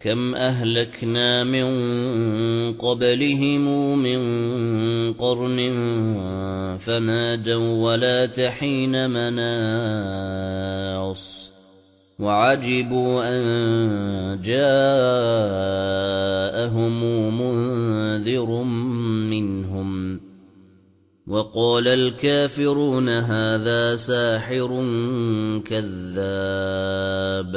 كم أهلكنا من قبلهم من قرن فنادوا ولا تحين مناص وعجبوا أن جاءهم منذر منهم وقال الكافرون هذا ساحر كذاب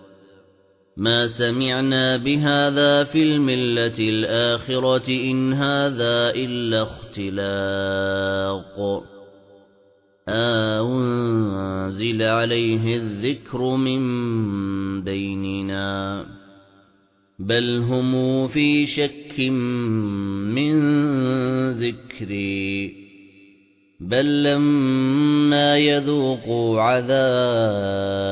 ما سمعنا بهذا في الملة الآخرة إن هذا إلا اختلاق. أنزل عليه الذكر من بيننا. بل هم في شك من ذكري. بل لما يذوقوا عذاب